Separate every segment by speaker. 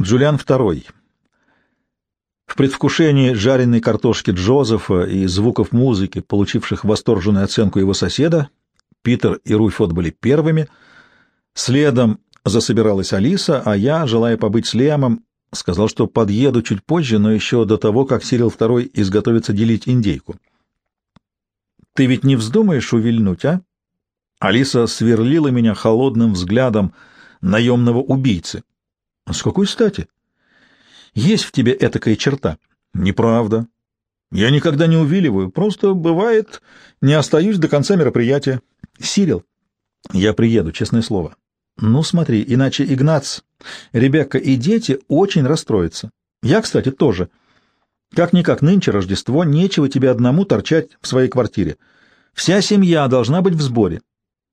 Speaker 1: Джулиан II. В предвкушении жареной картошки Джозефа и звуков музыки, получивших восторженную оценку его соседа, Питер и Руйфот были первыми. Следом засобиралась Алиса, а я, желая побыть с Лемом, сказал, что подъеду чуть позже, но еще до того, как Сирил II изготовится делить индейку. «Ты ведь не вздумаешь увильнуть, а?» Алиса сверлила меня холодным взглядом наемного убийцы. А с какой стати? Есть в тебе этакая черта. Неправда. Я никогда не увиливаю, просто бывает, не остаюсь до конца мероприятия. Сирил, я приеду, честное слово. Ну, смотри, иначе Игнац, Ребекка и дети очень расстроятся. Я, кстати, тоже. Как-никак нынче Рождество, нечего тебе одному торчать в своей квартире. Вся семья должна быть в сборе.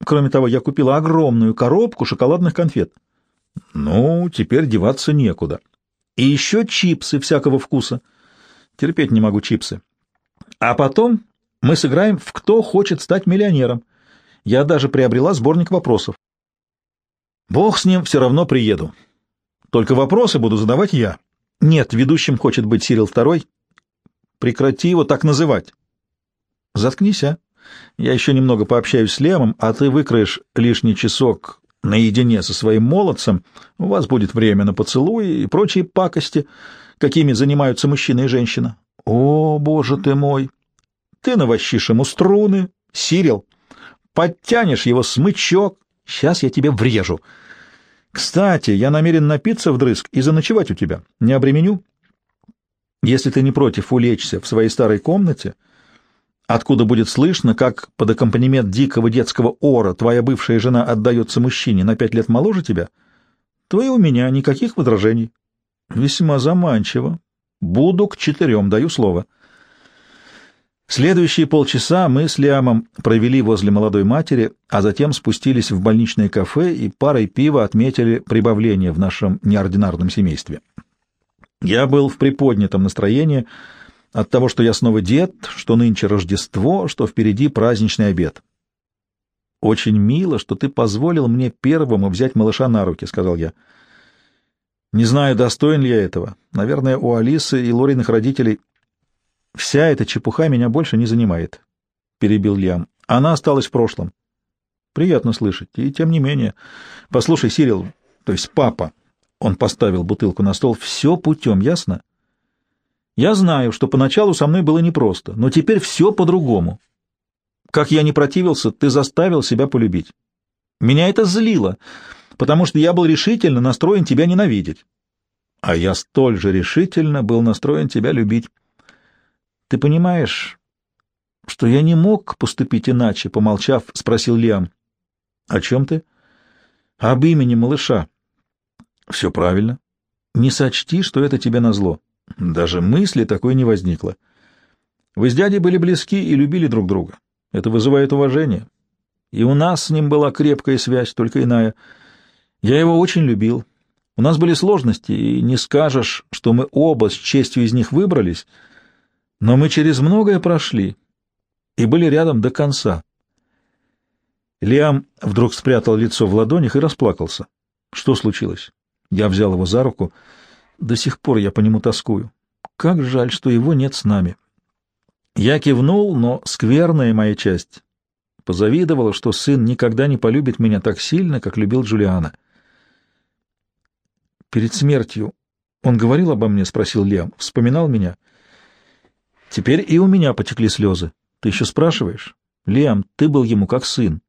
Speaker 1: Кроме того, я купила огромную коробку шоколадных конфет. Ну, теперь деваться некуда. И еще чипсы всякого вкуса. Терпеть не могу чипсы. А потом мы сыграем в «Кто хочет стать миллионером». Я даже приобрела сборник вопросов. Бог с ним, все равно приеду. Только вопросы буду задавать я. Нет, ведущим хочет быть Сирил Второй. Прекрати его так называть. Заткнись, а. Я еще немного пообщаюсь с Лемом, а ты выкроешь лишний часок наедине со своим молодцем, у вас будет время на поцелуи и прочие пакости, какими занимаются мужчина и женщина. О, боже ты мой! Ты навощишь ему струны, Сирил, подтянешь его смычок, сейчас я тебе врежу. Кстати, я намерен напиться вдрызг и заночевать у тебя. Не обременю? Если ты не против улечься в своей старой комнате, — откуда будет слышно, как под аккомпанемент дикого детского ора твоя бывшая жена отдается мужчине на пять лет моложе тебя, то и у меня никаких возражений. Весьма заманчиво. Буду к четырем, даю слово. Следующие полчаса мы с Лиамом провели возле молодой матери, а затем спустились в больничное кафе и парой пива отметили прибавление в нашем неординарном семействе. Я был в приподнятом настроении, от того, что я снова дед, что нынче Рождество, что впереди праздничный обед. «Очень мило, что ты позволил мне первому взять малыша на руки», — сказал я. «Не знаю, достоин ли я этого. Наверное, у Алисы и Лориных родителей вся эта чепуха меня больше не занимает», — перебил Лиам. «Она осталась в прошлом». «Приятно слышать. И тем не менее. Послушай, Сирил, то есть папа, он поставил бутылку на стол, все путем, ясно?» Я знаю, что поначалу со мной было непросто, но теперь все по-другому. Как я не противился, ты заставил себя полюбить. Меня это злило, потому что я был решительно настроен тебя ненавидеть. А я столь же решительно был настроен тебя любить. Ты понимаешь, что я не мог поступить иначе, помолчав, спросил Лиам. О чем ты? Об имени малыша. Все правильно. Не сочти, что это тебе назло. Даже мысли такой не возникло. Вы с дядей были близки и любили друг друга. Это вызывает уважение. И у нас с ним была крепкая связь, только иная. Я его очень любил. У нас были сложности, и не скажешь, что мы оба с честью из них выбрались, но мы через многое прошли и были рядом до конца. Лиам вдруг спрятал лицо в ладонях и расплакался. Что случилось? Я взял его за руку — до сих пор я по нему тоскую. Как жаль, что его нет с нами. Я кивнул, но скверная моя часть позавидовала, что сын никогда не полюбит меня так сильно, как любил Джулиана. Перед смертью он говорил обо мне, спросил Лем, вспоминал меня. Теперь и у меня потекли слезы. Ты еще спрашиваешь? Лем, ты был ему как сын.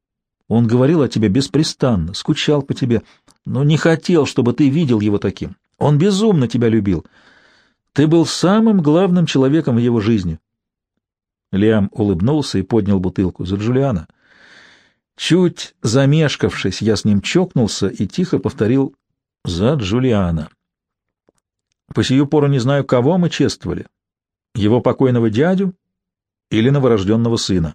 Speaker 1: Он говорил о тебе беспрестанно, скучал по тебе, но не хотел, чтобы ты видел его таким. Он безумно тебя любил. Ты был самым главным человеком в его жизни. Лиам улыбнулся и поднял бутылку за Джулиана. Чуть замешкавшись, я с ним чокнулся и тихо повторил «За Джулиана». По сию пору не знаю, кого мы чествовали, его покойного дядю или новорожденного сына.